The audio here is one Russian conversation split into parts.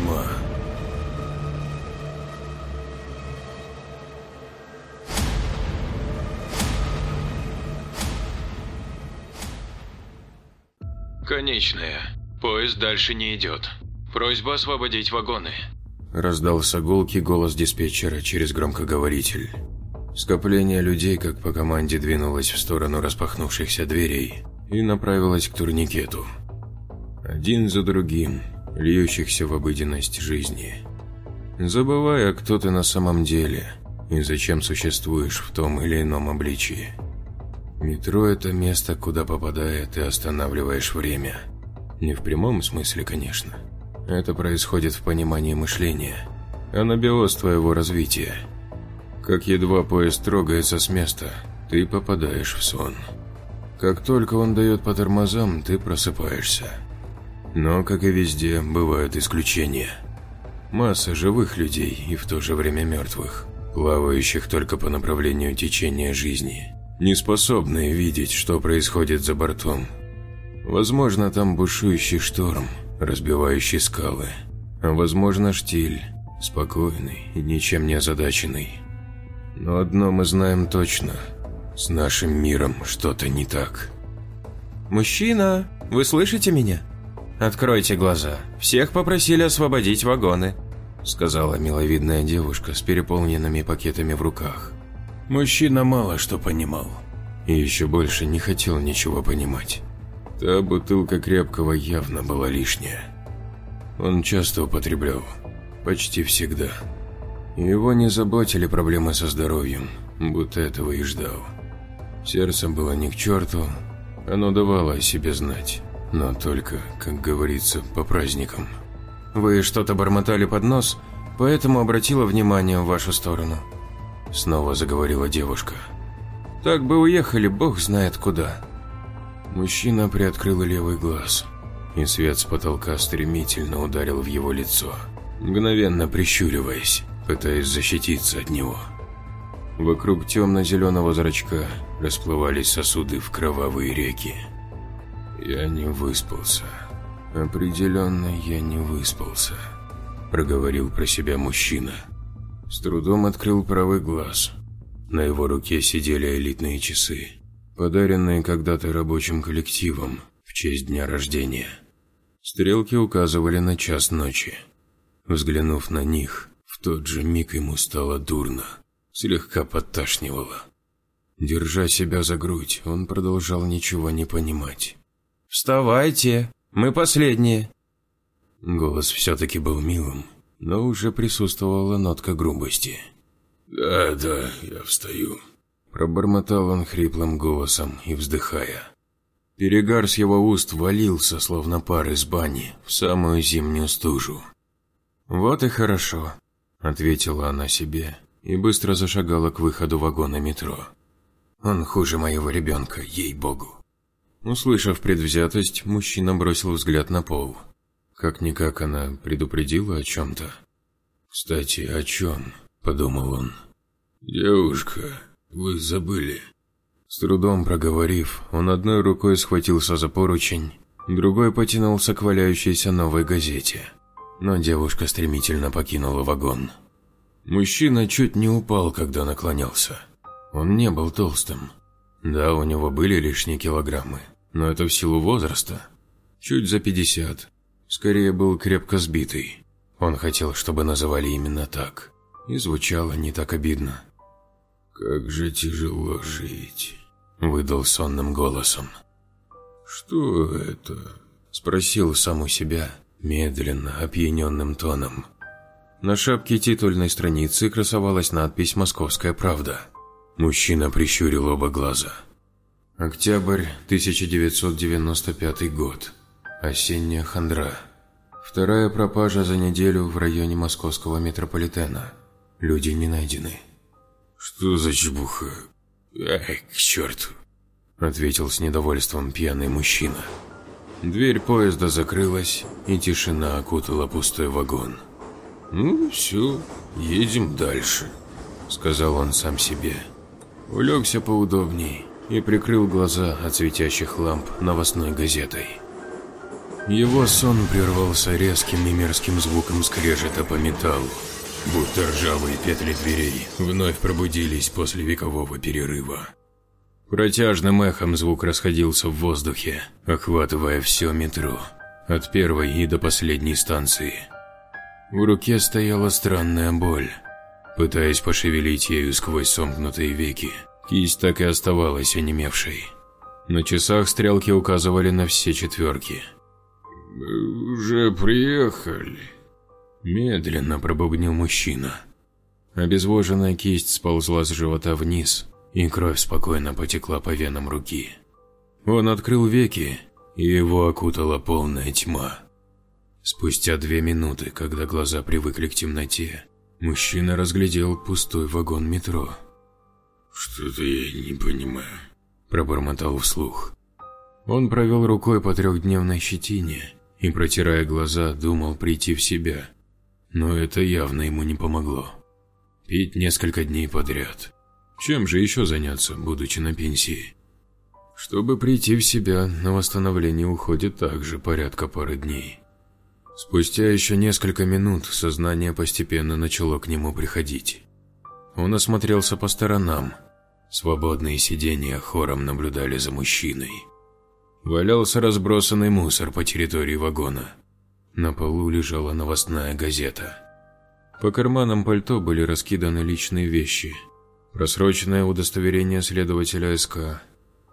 тьма. Конечная. Поезд дальше не идет. Просьба освободить вагоны. Раздался гулкий голос диспетчера через громкоговоритель. Скопление людей, как по команде, двинулось в сторону распахнувшихся дверей и направилось к турникету. Один за другим, льющихся в обыденность жизни. Забывая, кто ты на самом деле и зачем существуешь в том или ином обличии. Метро – это место, куда попадая, ты останавливаешь время. Не в прямом смысле, конечно. Это происходит в понимании мышления, анабиоз твоего развития. Как едва поезд трогается с места, ты попадаешь в сон. Как только он дает по тормозам, ты просыпаешься. Но, как и везде, бывают исключения. Масса живых людей и в то же время мертвых, плавающих только по направлению течения жизни, не способные видеть, что происходит за бортом. Возможно, там бушующий шторм, разбивающий скалы. А возможно, штиль, спокойный и ничем не озадаченный. Но одно мы знаем точно. С нашим миром что-то не так. «Мужчина, вы слышите меня? Откройте глаза. Всех попросили освободить вагоны», сказала миловидная девушка с переполненными пакетами в руках. Мужчина мало что понимал. И еще больше не хотел ничего понимать. Та бутылка крепкого явно была лишняя. Он часто употреблял, почти всегда. Его не заботили проблемы со здоровьем, будто этого и ждал. Сердце было не к черту, оно давало о себе знать, но только, как говорится, по праздникам. «Вы что-то бормотали под нос, поэтому обратила внимание в вашу сторону», снова заговорила девушка. «Так бы уехали, бог знает куда». Мужчина приоткрыл левый глаз, и свет с потолка стремительно ударил в его лицо, мгновенно прищуриваясь, пытаясь защититься от него. Вокруг темно-зеленого зрачка расплывались сосуды в кровавые реки. «Я не выспался. Определенно, я не выспался», – проговорил про себя мужчина. С трудом открыл правый глаз. На его руке сидели элитные часы, подаренные когда-то рабочим коллективом в честь дня рождения. Стрелки указывали на час ночи. Взглянув на них, в тот же миг ему стало дурно слегка подташнивало. Держа себя за грудь, он продолжал ничего не понимать. «Вставайте, мы последние!» Голос все-таки был милым, но уже присутствовала нотка грубости. «Да, да, я встаю», – пробормотал он хриплым голосом и вздыхая. Перегар с его уст валился, словно пар из бани, в самую зимнюю стужу. «Вот и хорошо», – ответила она себе и быстро зашагала к выходу вагона метро. Он хуже моего ребенка, ей-богу. Услышав предвзятость, мужчина бросил взгляд на пол. Как-никак она предупредила о чем-то. «Кстати, о чем?» – подумал он. «Девушка, вы забыли». С трудом проговорив, он одной рукой схватился за поручень, другой потянулся к валяющейся новой газете. Но девушка стремительно покинула вагон. Мужчина чуть не упал, когда наклонялся. Он не был толстым. Да, у него были лишние килограммы, но это в силу возраста. Чуть за 50. Скорее был крепко сбитый. Он хотел, чтобы называли именно так. И звучало не так обидно. «Как же тяжело жить», – выдал сонным голосом. «Что это?» – спросил сам у себя, медленно, опьяненным тоном. На шапке титульной страницы красовалась надпись «Московская правда». Мужчина прищурил оба глаза. Октябрь 1995 год. Осенняя хандра. Вторая пропажа за неделю в районе московского метрополитена. Люди не найдены. «Что за чебуха? Ай, к черту!» Ответил с недовольством пьяный мужчина. Дверь поезда закрылась, и тишина окутала пустой вагон. «Ну, все, едем дальше», — сказал он сам себе. Улегся поудобней и прикрыл глаза от светящих ламп новостной газетой. Его сон прервался резким и мерзким звуком скрежета по металлу, будто ржавые петли дверей вновь пробудились после векового перерыва. Протяжным эхом звук расходился в воздухе, охватывая все метро, от первой и до последней станции. В руке стояла странная боль. Пытаясь пошевелить ею сквозь сомкнутые веки, кисть так и оставалась онемевшей. На часах стрелки указывали на все четверки. «Мы уже приехали», – медленно пробубнил мужчина. Обезвоженная кисть сползла с живота вниз, и кровь спокойно потекла по венам руки. Он открыл веки, и его окутала полная тьма. Спустя две минуты, когда глаза привыкли к темноте, мужчина разглядел пустой вагон метро. «Что-то я не понимаю», – пробормотал вслух. Он провел рукой по трехдневной щетине и, протирая глаза, думал прийти в себя. Но это явно ему не помогло. Пить несколько дней подряд. Чем же еще заняться, будучи на пенсии? Чтобы прийти в себя, на восстановление уходит также порядка пары дней. Спустя еще несколько минут сознание постепенно начало к нему приходить. Он осмотрелся по сторонам. Свободные сиденья хором наблюдали за мужчиной. Валялся разбросанный мусор по территории вагона. На полу лежала новостная газета. По карманам пальто были раскиданы личные вещи – Просроченное удостоверение следователя СК.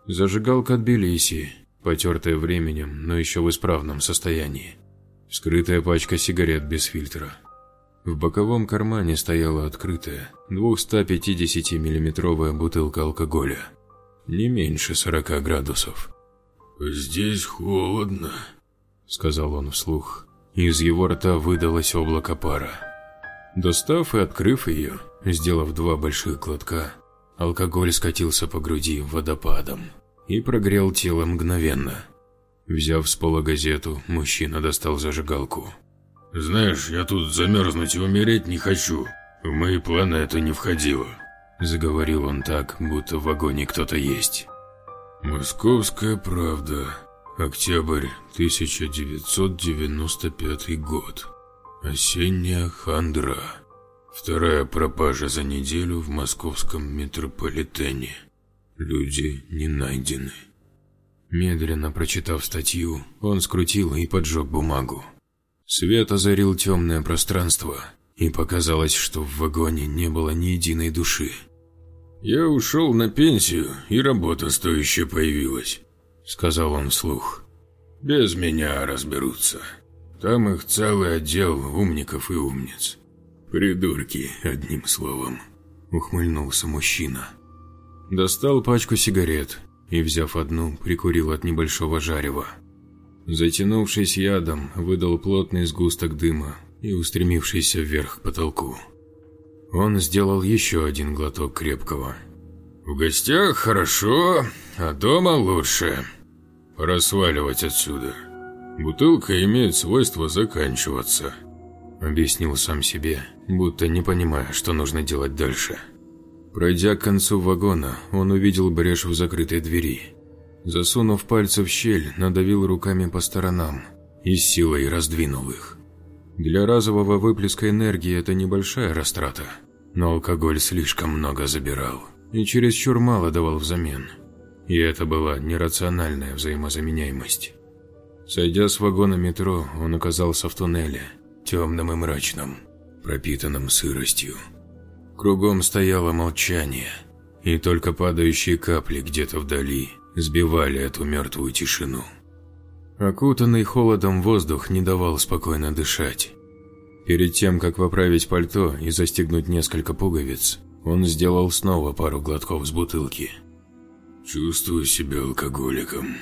Зажигалка от Тбилиси, потертая временем, но еще в исправном состоянии. Вскрытая пачка сигарет без фильтра. В боковом кармане стояла открытая 250 миллиметровая бутылка алкоголя. Не меньше 40 градусов. «Здесь холодно», — сказал он вслух. Из его рта выдалось облако пара. Достав и открыв ее, сделав два больших глотка, алкоголь скатился по груди водопадом и прогрел тело мгновенно. Взяв с пола газету, мужчина достал зажигалку. «Знаешь, я тут замерзнуть и умереть не хочу. В мои планы это не входило», – заговорил он так, будто в вагоне кто-то есть. «Московская правда. Октябрь 1995 год». Осенняя хандра. Вторая пропажа за неделю в московском метрополитене. Люди не найдены. Медленно прочитав статью, он скрутил и поджег бумагу. Свет озарил темное пространство, и показалось, что в вагоне не было ни единой души. «Я ушел на пенсию, и работа стоящая появилась», — сказал он вслух. «Без меня разберутся». Там их целый отдел умников и умниц. Придурки, одним словом. Ухмыльнулся мужчина. Достал пачку сигарет и, взяв одну, прикурил от небольшого жарева. Затянувшись ядом, выдал плотный сгусток дыма и устремившийся вверх к потолку. Он сделал еще один глоток крепкого. «В гостях хорошо, а дома лучше. Пора сваливать отсюда». Бутылка имеет свойство заканчиваться. Объяснил сам себе, будто не понимая, что нужно делать дальше. Пройдя к концу вагона, он увидел брешь в закрытой двери. Засунув пальцы в щель, надавил руками по сторонам и силой раздвинул их. Для разового выплеска энергии это небольшая растрата, но алкоголь слишком много забирал и чересчур мало давал взамен. И это была нерациональная взаимозаменяемость. Сойдя с вагона метро, он оказался в туннеле, темном и мрачном, пропитанном сыростью. Кругом стояло молчание, и только падающие капли где-то вдали сбивали эту мертвую тишину. Окутанный холодом воздух не давал спокойно дышать. Перед тем, как поправить пальто и застегнуть несколько пуговиц, он сделал снова пару глотков с бутылки. «Чувствую себя алкоголиком»,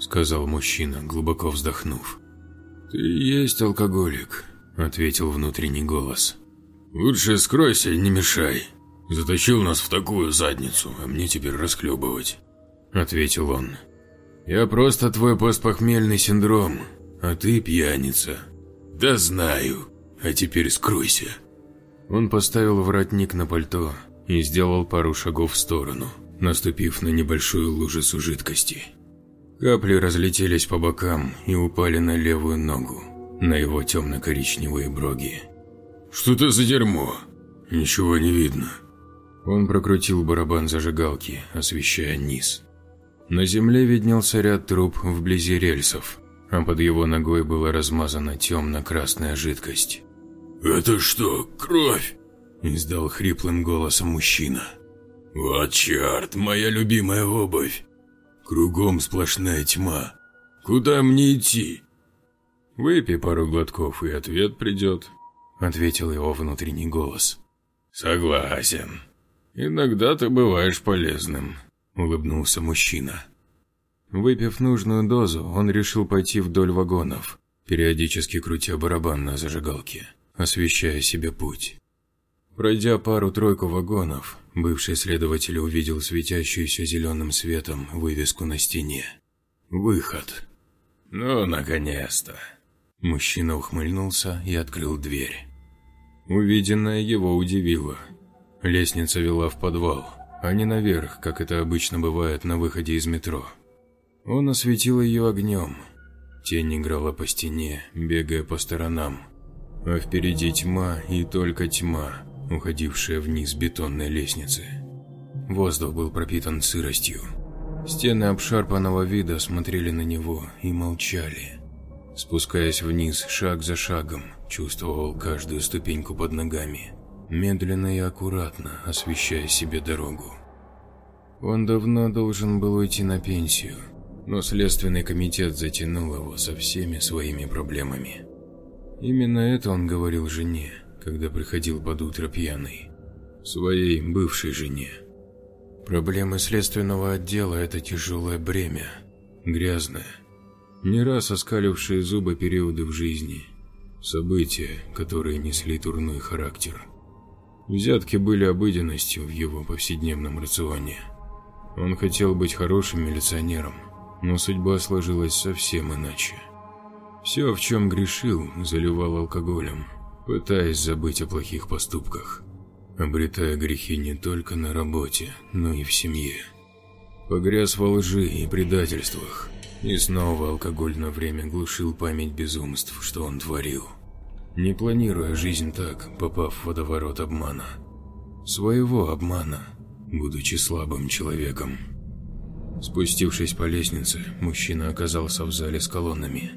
сказал мужчина, глубоко вздохнув. «Ты есть алкоголик», — ответил внутренний голос. «Лучше скройся и не мешай. Затащил нас в такую задницу, а мне теперь расхлебывать», — ответил он. «Я просто твой постпохмельный синдром, а ты пьяница». «Да знаю, а теперь скройся». Он поставил воротник на пальто и сделал пару шагов в сторону, наступив на небольшую лужицу жидкости. Капли разлетелись по бокам и упали на левую ногу, на его темно-коричневые броги. «Что это за дерьмо? Ничего не видно». Он прокрутил барабан зажигалки, освещая низ. На земле виднелся ряд труб вблизи рельсов, а под его ногой была размазана темно-красная жидкость. «Это что, кровь?» – издал хриплым голосом мужчина. «Вот черт, моя любимая обувь! Кругом сплошная тьма. Куда мне идти?» «Выпей пару глотков, и ответ придет», – ответил его внутренний голос. «Согласен. Иногда ты бываешь полезным», – улыбнулся мужчина. Выпив нужную дозу, он решил пойти вдоль вагонов, периодически крутя барабан на зажигалке, освещая себе путь. Пройдя пару-тройку вагонов, бывший следователь увидел светящуюся зеленым светом вывеску на стене. «Выход». «Ну, наконец-то!» Мужчина ухмыльнулся и открыл дверь. Увиденное его удивило. Лестница вела в подвал, а не наверх, как это обычно бывает на выходе из метро. Он осветил ее огнем. Тень играла по стене, бегая по сторонам. А впереди тьма и только тьма, уходившая вниз бетонной лестницы. Воздух был пропитан сыростью. Стены обшарпанного вида смотрели на него и молчали. Спускаясь вниз шаг за шагом, чувствовал каждую ступеньку под ногами, медленно и аккуратно освещая себе дорогу. Он давно должен был уйти на пенсию, но Следственный комитет затянул его со всеми своими проблемами. Именно это он говорил жене, когда приходил под утро пьяный. Своей бывшей жене. Проблемы следственного отдела – это тяжелое бремя, грязное, не раз оскалившие зубы периоды в жизни, события, которые несли турной характер. Взятки были обыденностью в его повседневном рационе. Он хотел быть хорошим милиционером, но судьба сложилась совсем иначе. Все, в чем грешил, заливал алкоголем, пытаясь забыть о плохих поступках, обретая грехи не только на работе, но и в семье. Погряз во лжи и предательствах, и снова алкоголь на время глушил память безумств, что он творил. Не планируя жизнь так, попав в водоворот обмана. Своего обмана, будучи слабым человеком. Спустившись по лестнице, мужчина оказался в зале с колоннами.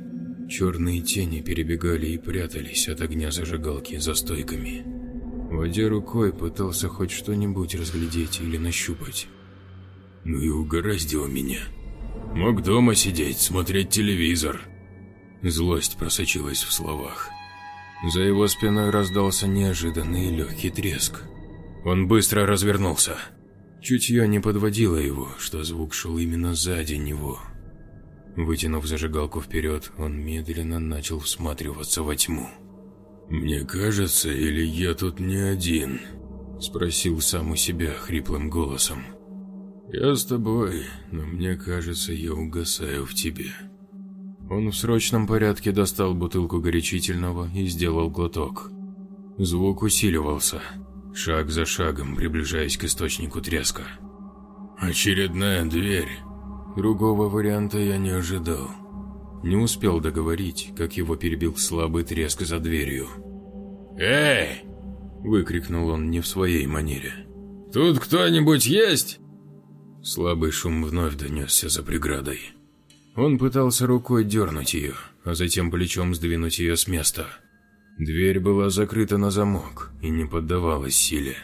Черные тени перебегали и прятались от огня зажигалки за стойками. Водя рукой, пытался хоть что-нибудь разглядеть или нащупать. Ну и угораздило меня. Мог дома сидеть, смотреть телевизор. Злость просочилась в словах. За его спиной раздался неожиданный легкий треск. Он быстро развернулся. Чутье не подводило его, что звук шел именно сзади него. Вытянув зажигалку вперед, он медленно начал всматриваться во тьму. «Мне кажется, или я тут не один?» – спросил сам у себя хриплым голосом. «Я с тобой, но мне кажется, я угасаю в тебе». Он в срочном порядке достал бутылку горячительного и сделал глоток. Звук усиливался шаг за шагом приближаясь к источнику треска. «Очередная дверь!» Другого варианта я не ожидал. Не успел договорить, как его перебил слабый треск за дверью. «Эй!» – выкрикнул он не в своей манере. «Тут кто-нибудь есть?» Слабый шум вновь донесся за преградой. Он пытался рукой дернуть ее, а затем плечом сдвинуть ее с места – Дверь была закрыта на замок и не поддавалась силе.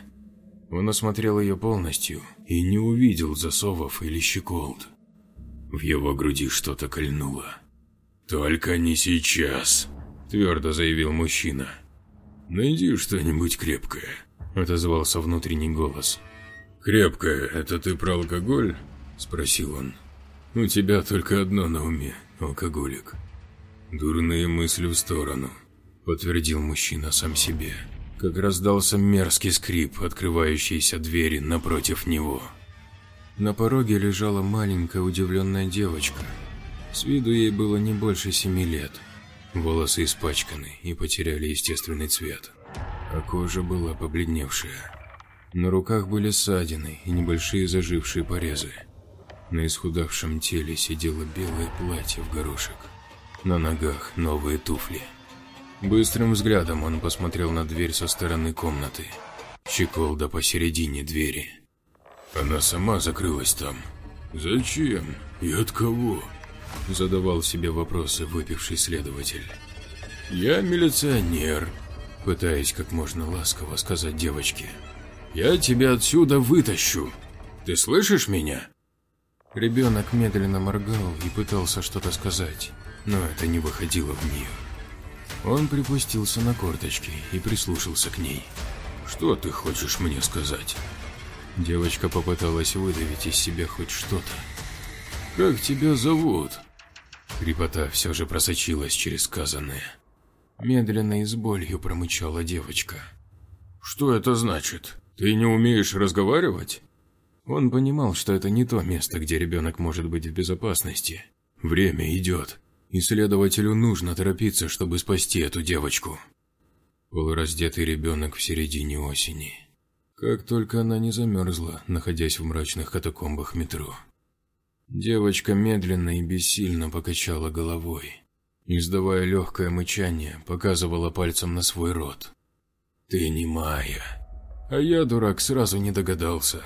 Он осмотрел ее полностью и не увидел засовов или щеколд. В его груди что-то кольнуло. «Только не сейчас», – твердо заявил мужчина. «Найди что-нибудь крепкое», – отозвался внутренний голос. «Крепкое – это ты про алкоголь?» – спросил он. «У тебя только одно на уме – алкоголик. Дурные мысли в сторону подтвердил мужчина сам себе, как раздался мерзкий скрип открывающейся двери напротив него. На пороге лежала маленькая удивленная девочка. С виду ей было не больше семи лет. Волосы испачканы и потеряли естественный цвет, а кожа была побледневшая. На руках были ссадины и небольшие зажившие порезы. На исхудавшем теле сидело белое платье в горошек. На ногах новые туфли. Быстрым взглядом он посмотрел на дверь со стороны комнаты. Щеколда посередине двери. Она сама закрылась там. Зачем? И от кого? Задавал себе вопросы выпивший следователь. Я милиционер, пытаясь как можно ласково сказать девочке. Я тебя отсюда вытащу. Ты слышишь меня? Ребенок медленно моргал и пытался что-то сказать, но это не выходило в нее. Он припустился на корточки и прислушался к ней. «Что ты хочешь мне сказать?» Девочка попыталась выдавить из себя хоть что-то. «Как тебя зовут?» Крепота все же просочилась через сказанное. Медленно и с болью промычала девочка. «Что это значит? Ты не умеешь разговаривать?» Он понимал, что это не то место, где ребенок может быть в безопасности. Время идет. Исследователю нужно торопиться, чтобы спасти эту девочку. Полураздетый ребенок в середине осени. Как только она не замерзла, находясь в мрачных катакомбах метро. Девочка медленно и бессильно покачала головой. Издавая легкое мычание, показывала пальцем на свой рот. «Ты не Майя». А я, дурак, сразу не догадался.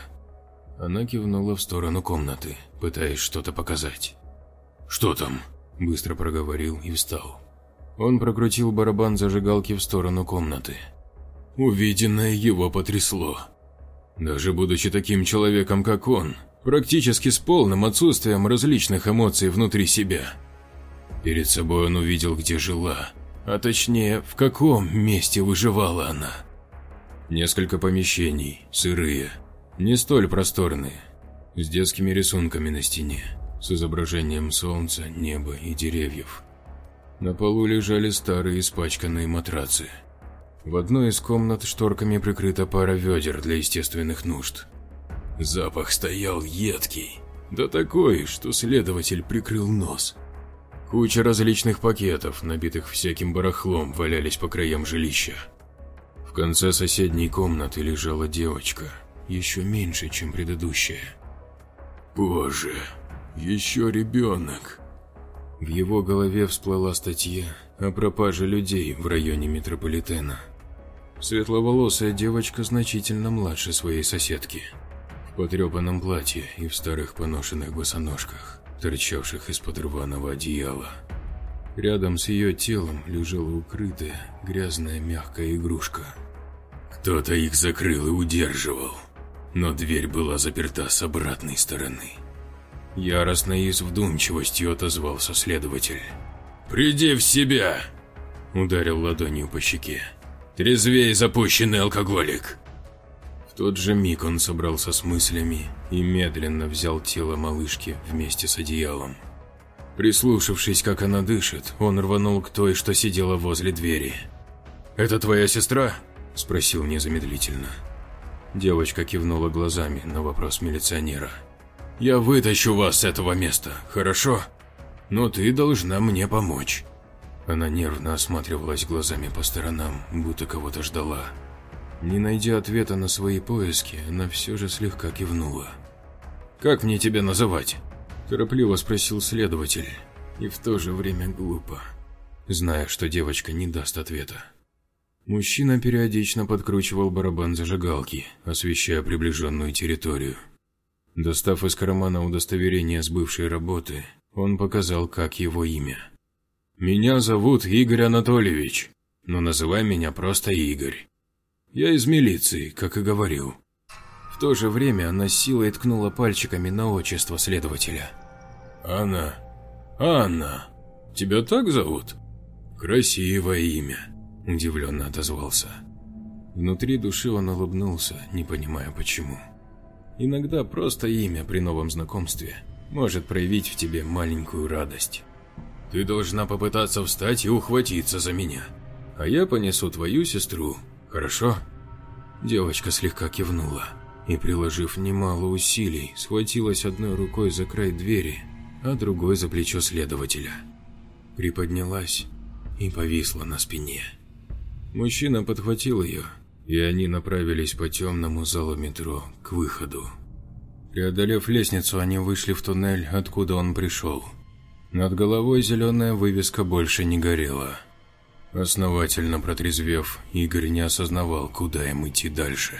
Она кивнула в сторону комнаты, пытаясь что-то показать. «Что там?» Быстро проговорил и встал. Он прокрутил барабан зажигалки в сторону комнаты. Увиденное его потрясло. Даже будучи таким человеком, как он, практически с полным отсутствием различных эмоций внутри себя. Перед собой он увидел, где жила, а точнее, в каком месте выживала она. Несколько помещений, сырые, не столь просторные, с детскими рисунками на стене с изображением солнца, неба и деревьев. На полу лежали старые испачканные матрацы. В одной из комнат шторками прикрыта пара ведер для естественных нужд. Запах стоял едкий, да такой, что следователь прикрыл нос. Куча различных пакетов, набитых всяким барахлом, валялись по краям жилища. В конце соседней комнаты лежала девочка, еще меньше, чем предыдущая. «Боже!» Еще ребенок. В его голове всплыла статья о пропаже людей в районе метрополитена. Светловолосая девочка значительно младше своей соседки. В потрепанном платье и в старых поношенных босоножках, торчавших из-под рваного одеяла. Рядом с ее телом лежала укрытая, грязная мягкая игрушка. Кто-то их закрыл и удерживал, но дверь была заперта с обратной стороны. Яростно и с вдумчивостью отозвался следователь. «Приди в себя!» Ударил ладонью по щеке. «Трезвей запущенный алкоголик!» В тот же миг он собрался с мыслями и медленно взял тело малышки вместе с одеялом. Прислушавшись, как она дышит, он рванул к той, что сидела возле двери. «Это твоя сестра?» – спросил незамедлительно. Девочка кивнула глазами на вопрос милиционера. Я вытащу вас с этого места, хорошо? Но ты должна мне помочь. Она нервно осматривалась глазами по сторонам, будто кого-то ждала. Не найдя ответа на свои поиски, она все же слегка кивнула. «Как мне тебя называть?» – торопливо спросил следователь. И в то же время глупо, зная, что девочка не даст ответа. Мужчина периодично подкручивал барабан зажигалки, освещая приближенную территорию. Достав из кармана удостоверение с бывшей работы, он показал, как его имя. «Меня зовут Игорь Анатольевич, но называй меня просто Игорь. Я из милиции, как и говорил». В то же время она силой ткнула пальчиками на отчество следователя. «Анна, Анна, тебя так зовут?» «Красивое имя», – удивленно отозвался. Внутри души он улыбнулся, не понимая почему. Иногда просто имя при новом знакомстве может проявить в тебе маленькую радость. Ты должна попытаться встать и ухватиться за меня, а я понесу твою сестру, хорошо?» Девочка слегка кивнула и, приложив немало усилий, схватилась одной рукой за край двери, а другой за плечо следователя. Приподнялась и повисла на спине. Мужчина подхватил ее и они направились по темному залу метро к выходу. Преодолев лестницу, они вышли в туннель, откуда он пришел. Над головой зеленая вывеска больше не горела. Основательно протрезвев, Игорь не осознавал, куда им идти дальше.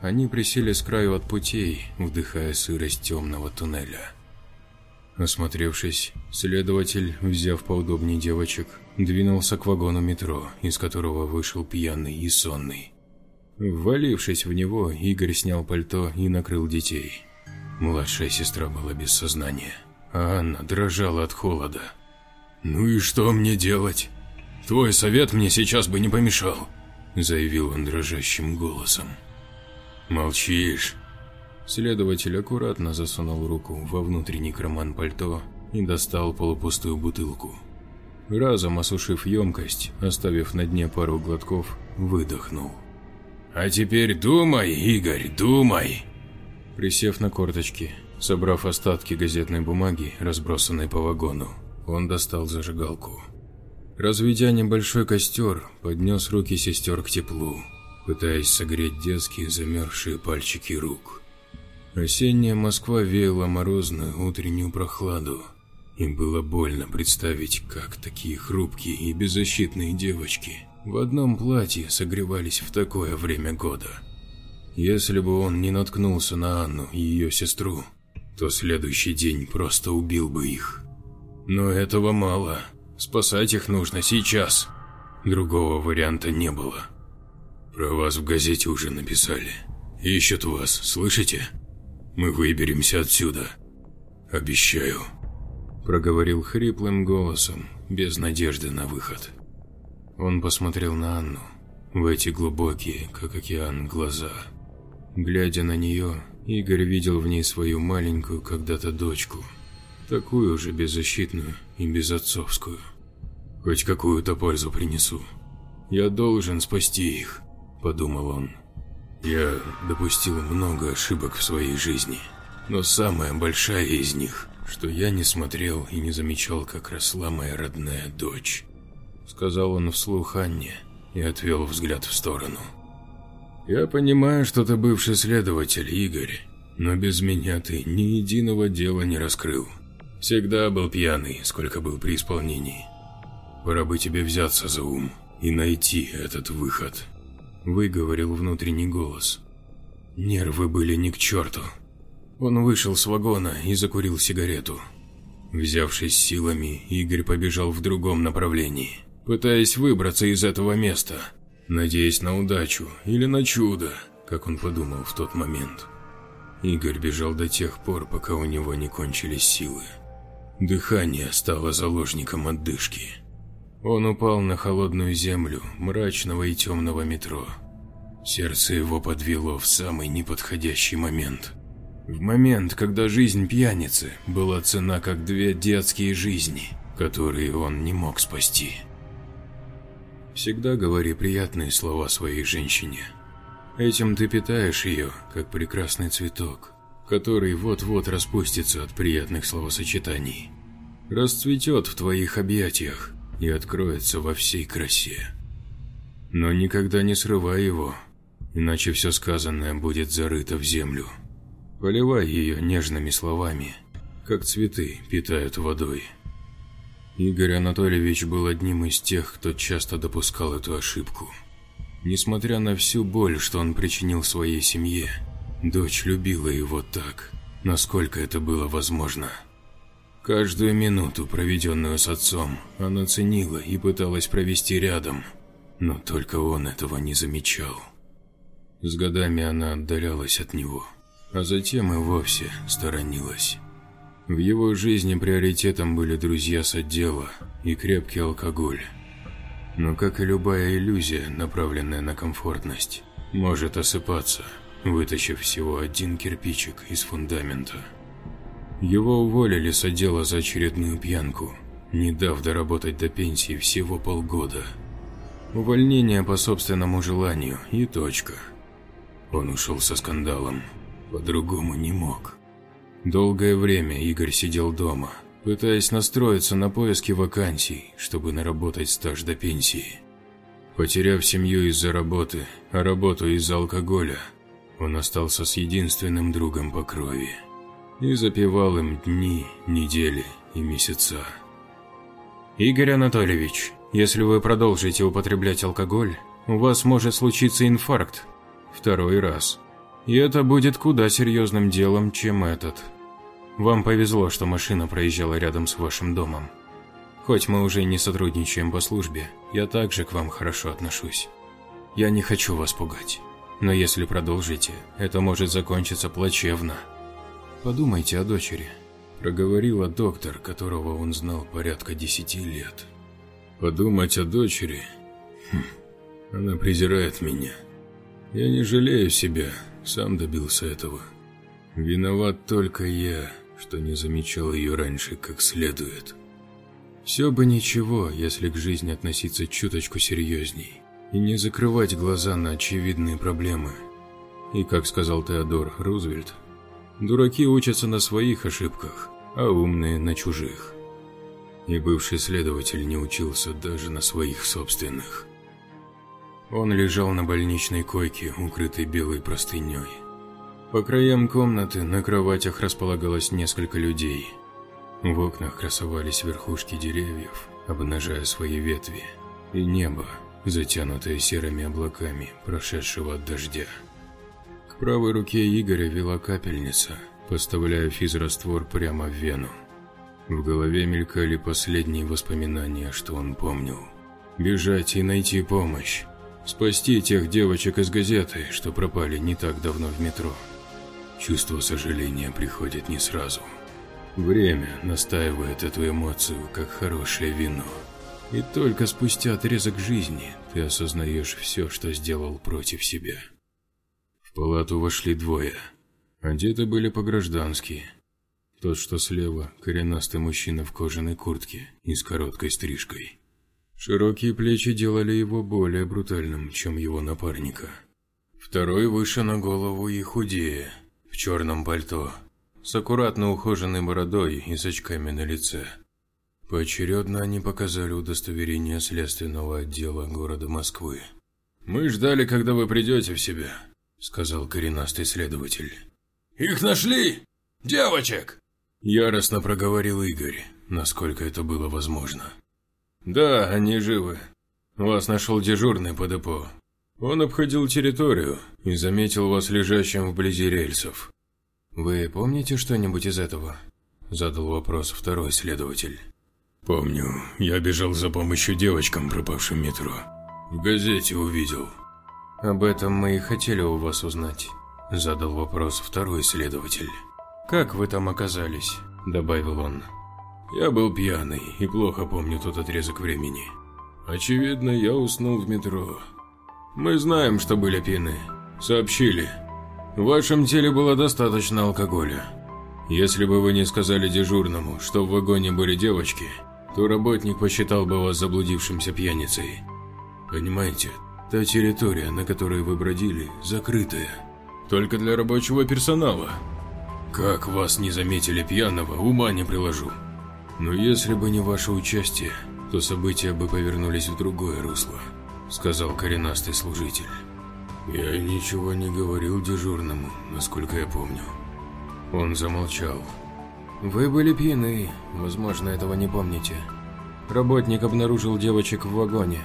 Они присели с краю от путей, вдыхая сырость темного туннеля. Осмотревшись, следователь, взяв поудобнее девочек, двинулся к вагону метро, из которого вышел пьяный и сонный. Ввалившись в него, Игорь снял пальто и накрыл детей. Младшая сестра была без сознания, а Анна дрожала от холода. «Ну и что мне делать? Твой совет мне сейчас бы не помешал», заявил он дрожащим голосом. «Молчишь?» Следователь аккуратно засунул руку во внутренний карман пальто и достал полупустую бутылку. Разом осушив емкость, оставив на дне пару глотков, выдохнул. «А теперь думай, Игорь, думай!» Присев на корточки, собрав остатки газетной бумаги, разбросанной по вагону, он достал зажигалку. Разведя небольшой костер, поднес руки сестер к теплу, пытаясь согреть детские замерзшие пальчики рук. Осенняя Москва веяла морозную утреннюю прохладу, и было больно представить, как такие хрупкие и беззащитные девочки в одном платье согревались в такое время года. Если бы он не наткнулся на Анну и ее сестру, то следующий день просто убил бы их. Но этого мало. Спасать их нужно сейчас. Другого варианта не было. Про вас в газете уже написали. Ищут вас, слышите? Мы выберемся отсюда. Обещаю. Проговорил хриплым голосом, без надежды на выход. Он посмотрел на Анну, в эти глубокие, как океан, глаза. Глядя на нее, Игорь видел в ней свою маленькую когда-то дочку, такую же беззащитную и безотцовскую. «Хоть какую-то пользу принесу. Я должен спасти их», – подумал он. «Я допустил много ошибок в своей жизни, но самая большая из них, что я не смотрел и не замечал, как росла моя родная дочь» сказал он вслух Анне и отвел взгляд в сторону. «Я понимаю, что ты бывший следователь, Игорь, но без меня ты ни единого дела не раскрыл. Всегда был пьяный, сколько был при исполнении. Пора бы тебе взяться за ум и найти этот выход», – выговорил внутренний голос. Нервы были ни к черту. Он вышел с вагона и закурил сигарету. Взявшись силами, Игорь побежал в другом направлении пытаясь выбраться из этого места, надеясь на удачу или на чудо, как он подумал в тот момент. Игорь бежал до тех пор, пока у него не кончились силы. Дыхание стало заложником отдышки. Он упал на холодную землю мрачного и темного метро. Сердце его подвело в самый неподходящий момент. В момент, когда жизнь пьяницы была цена как две детские жизни, которые он не мог спасти. Всегда говори приятные слова своей женщине. Этим ты питаешь ее, как прекрасный цветок, который вот-вот распустится от приятных словосочетаний. Расцветет в твоих объятиях и откроется во всей красе. Но никогда не срывай его, иначе все сказанное будет зарыто в землю. Поливай ее нежными словами, как цветы питают водой. Игорь Анатольевич был одним из тех, кто часто допускал эту ошибку. Несмотря на всю боль, что он причинил своей семье, дочь любила его так, насколько это было возможно. Каждую минуту, проведенную с отцом, она ценила и пыталась провести рядом, но только он этого не замечал. С годами она отдалялась от него, а затем и вовсе сторонилась. В его жизни приоритетом были друзья с отдела и крепкий алкоголь. Но как и любая иллюзия, направленная на комфортность, может осыпаться, вытащив всего один кирпичик из фундамента. Его уволили с отдела за очередную пьянку, не дав доработать до пенсии всего полгода. Увольнение по собственному желанию и точка. Он ушел со скандалом, по-другому не мог. Долгое время Игорь сидел дома, пытаясь настроиться на поиски вакансий, чтобы наработать стаж до пенсии. Потеряв семью из-за работы, а работу из-за алкоголя, Он остался с единственным другом по крови и запивал им дни, недели и месяца. Игорь Анатольевич, если вы продолжите употреблять алкоголь, у вас может случиться инфаркт. Второй раз. И это будет куда серьезным делом, чем этот. Вам повезло, что машина проезжала рядом с вашим домом. Хоть мы уже не сотрудничаем по службе, я также к вам хорошо отношусь. Я не хочу вас пугать, но если продолжите, это может закончиться плачевно. Подумайте о дочери, проговорила доктор, которого он знал порядка десяти лет. Подумать о дочери? Хм, она презирает меня. Я не жалею себя, сам добился этого. Виноват только я, что не замечал ее раньше как следует. Все бы ничего, если к жизни относиться чуточку серьезней и не закрывать глаза на очевидные проблемы. И, как сказал Теодор Рузвельт, дураки учатся на своих ошибках, а умные на чужих. И бывший следователь не учился даже на своих собственных. Он лежал на больничной койке, укрытой белой простыней. По краям комнаты на кроватях располагалось несколько людей. В окнах красовались верхушки деревьев, обнажая свои ветви, и небо, затянутое серыми облаками, прошедшего дождя. Правой руке Игоря вела капельница, поставляя физраствор прямо в вену. В голове мелькали последние воспоминания, что он помнил. Бежать и найти помощь. Спасти тех девочек из газеты, что пропали не так давно в метро. Чувство сожаления приходит не сразу. Время настаивает эту эмоцию, как хорошее вино. И только спустя отрезок жизни ты осознаешь все, что сделал против себя. В палату вошли двое. Одеты были по-граждански. Тот, что слева, коренастый мужчина в кожаной куртке и с короткой стрижкой. Широкие плечи делали его более брутальным, чем его напарника. Второй выше на голову и худее, в черном пальто, с аккуратно ухоженной бородой и с очками на лице. Поочередно они показали удостоверение следственного отдела города Москвы. «Мы ждали, когда вы придете в себя», — сказал коренастый следователь. «Их нашли! Девочек!» Яростно проговорил Игорь, насколько это было возможно. «Да, они живы. Вас нашел дежурный по депо. Он обходил территорию и заметил вас лежащим вблизи рельсов. Вы помните что-нибудь из этого?» Задал вопрос второй следователь. Помню, я бежал за помощью девочкам, пропавшим в метро. В газете увидел. Об этом мы и хотели у вас узнать, задал вопрос второй следователь. Как вы там оказались? добавил он. Я был пьяный и плохо помню тот отрезок времени. Очевидно, я уснул в метро. Мы знаем, что были пьяны. Сообщили. В вашем теле было достаточно алкоголя. Если бы вы не сказали дежурному, что в вагоне были девочки, то работник посчитал бы вас заблудившимся пьяницей. Понимаете, та территория, на которой вы бродили, закрытая. Только для рабочего персонала. Как вас не заметили пьяного, ума не приложу. Но если бы не ваше участие, то события бы повернулись в другое русло, сказал коренастый служитель. Я ничего не говорил дежурному, насколько я помню. Он замолчал. Вы были пьяны, возможно, этого не помните. Работник обнаружил девочек в вагоне.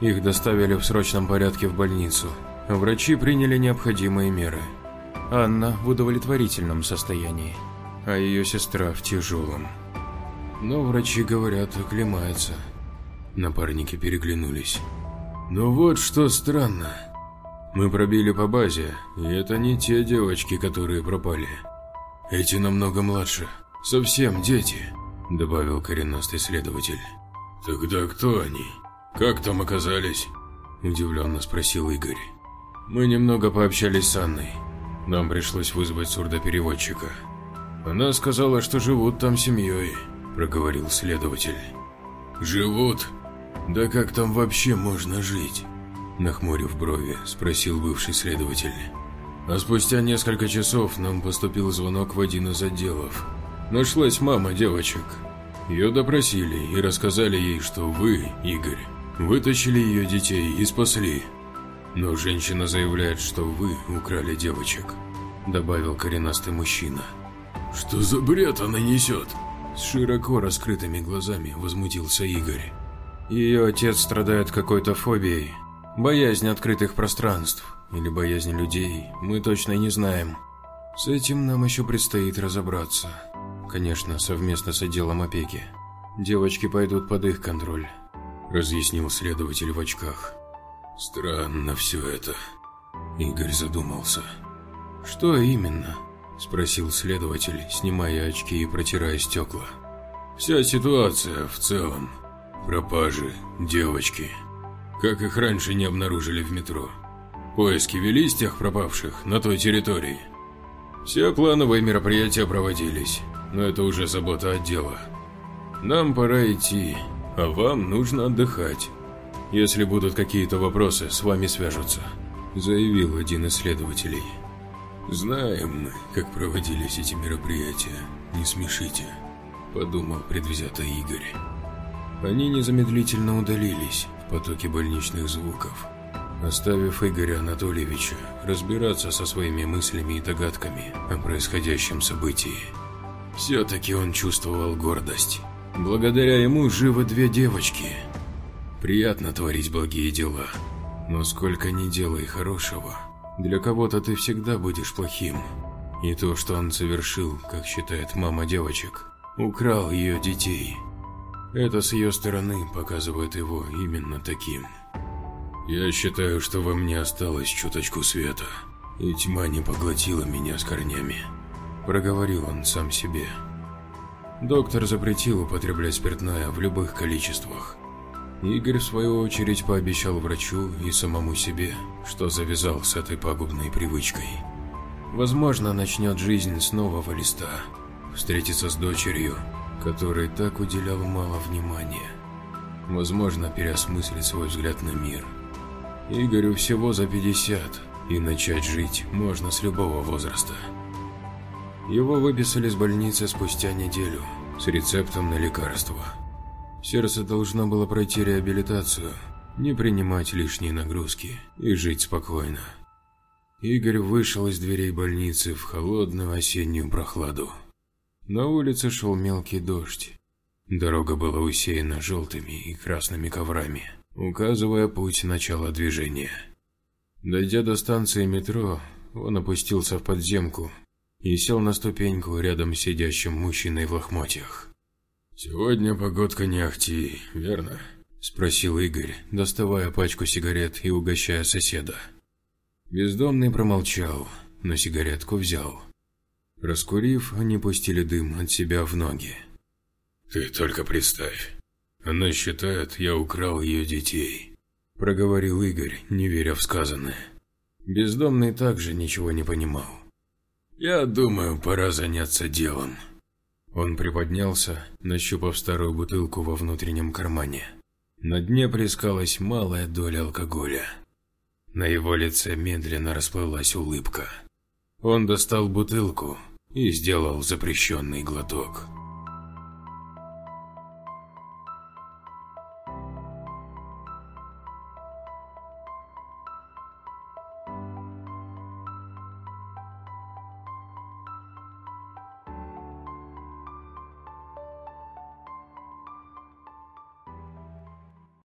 Их доставили в срочном порядке в больницу. Врачи приняли необходимые меры. Анна в удовлетворительном состоянии, а ее сестра в тяжелом. Но врачи говорят, оклемается. Напарники переглянулись. Ну вот что странно. Мы пробили по базе, и это не те девочки, которые пропали. Эти намного младше. «Совсем дети», – добавил коренастый следователь. «Тогда кто они? Как там оказались?» – удивленно спросил Игорь. «Мы немного пообщались с Анной. Нам пришлось вызвать сурдопереводчика. Она сказала, что живут там семьей», – проговорил следователь. «Живут? Да как там вообще можно жить?» Нахмурив брови, спросил бывший следователь. А спустя несколько часов нам поступил звонок в один из отделов. Нашлась мама девочек. Ее допросили и рассказали ей, что вы, Игорь, вытащили ее детей и спасли. Но женщина заявляет, что вы украли девочек», – добавил коренастый мужчина. «Что за бред она несет?» С широко раскрытыми глазами возмутился Игорь. Ее отец страдает какой-то фобией, боязнь открытых пространств или боязнь людей, мы точно не знаем. С этим нам еще предстоит разобраться. Конечно, совместно с отделом опеки. Девочки пойдут под их контроль, разъяснил следователь в очках. Странно все это. Игорь задумался. Что именно? Спросил следователь, снимая очки и протирая стекла. Вся ситуация в целом. Пропажи, девочки. Как их раньше не обнаружили в метро? Поиски велись тех пропавших на той территории? Все плановые мероприятия проводились, но это уже забота отдела. Нам пора идти, а вам нужно отдыхать. Если будут какие-то вопросы, с вами свяжутся», – заявил один из следователей. «Знаем мы, как проводились эти мероприятия, не смешите», – подумал предвзято Игорь. Они незамедлительно удалились в потоке больничных звуков, оставив Игоря Анатольевича разбираться со своими мыслями и догадками о происходящем событии. Все-таки он чувствовал гордость. Благодаря ему живы две девочки – Приятно творить благие дела, но сколько ни делай хорошего, для кого-то ты всегда будешь плохим. И то, что он совершил, как считает мама девочек, украл ее детей. Это с ее стороны показывает его именно таким. Я считаю, что во мне осталось чуточку света, и тьма не поглотила меня с корнями. Проговорил он сам себе. Доктор запретил употреблять спиртное в любых количествах, Игорь, в свою очередь, пообещал врачу и самому себе, что завязал с этой пагубной привычкой. Возможно, начнет жизнь с нового листа, встретиться с дочерью, которой так уделял мало внимания. Возможно, переосмыслить свой взгляд на мир. Игорю всего за 50, и начать жить можно с любого возраста. Его выписали из больницы спустя неделю с рецептом на лекарство – Сердце должно было пройти реабилитацию, не принимать лишние нагрузки и жить спокойно. Игорь вышел из дверей больницы в холодную осеннюю прохладу. На улице шел мелкий дождь. Дорога была усеяна желтыми и красными коврами, указывая путь начала движения. Дойдя до станции метро, он опустился в подземку и сел на ступеньку рядом с сидящим мужчиной в лохмотьях. «Сегодня погодка не ахти, верно?» – спросил Игорь, доставая пачку сигарет и угощая соседа. Бездомный промолчал, но сигаретку взял. Раскурив, они пустили дым от себя в ноги. «Ты только представь. Она считает, я украл ее детей», – проговорил Игорь, не веря в сказанное. Бездомный также ничего не понимал. «Я думаю, пора заняться делом», он приподнялся, нащупав старую бутылку во внутреннем кармане. На дне плескалась малая доля алкоголя. На его лице медленно расплылась улыбка. Он достал бутылку и сделал запрещенный глоток.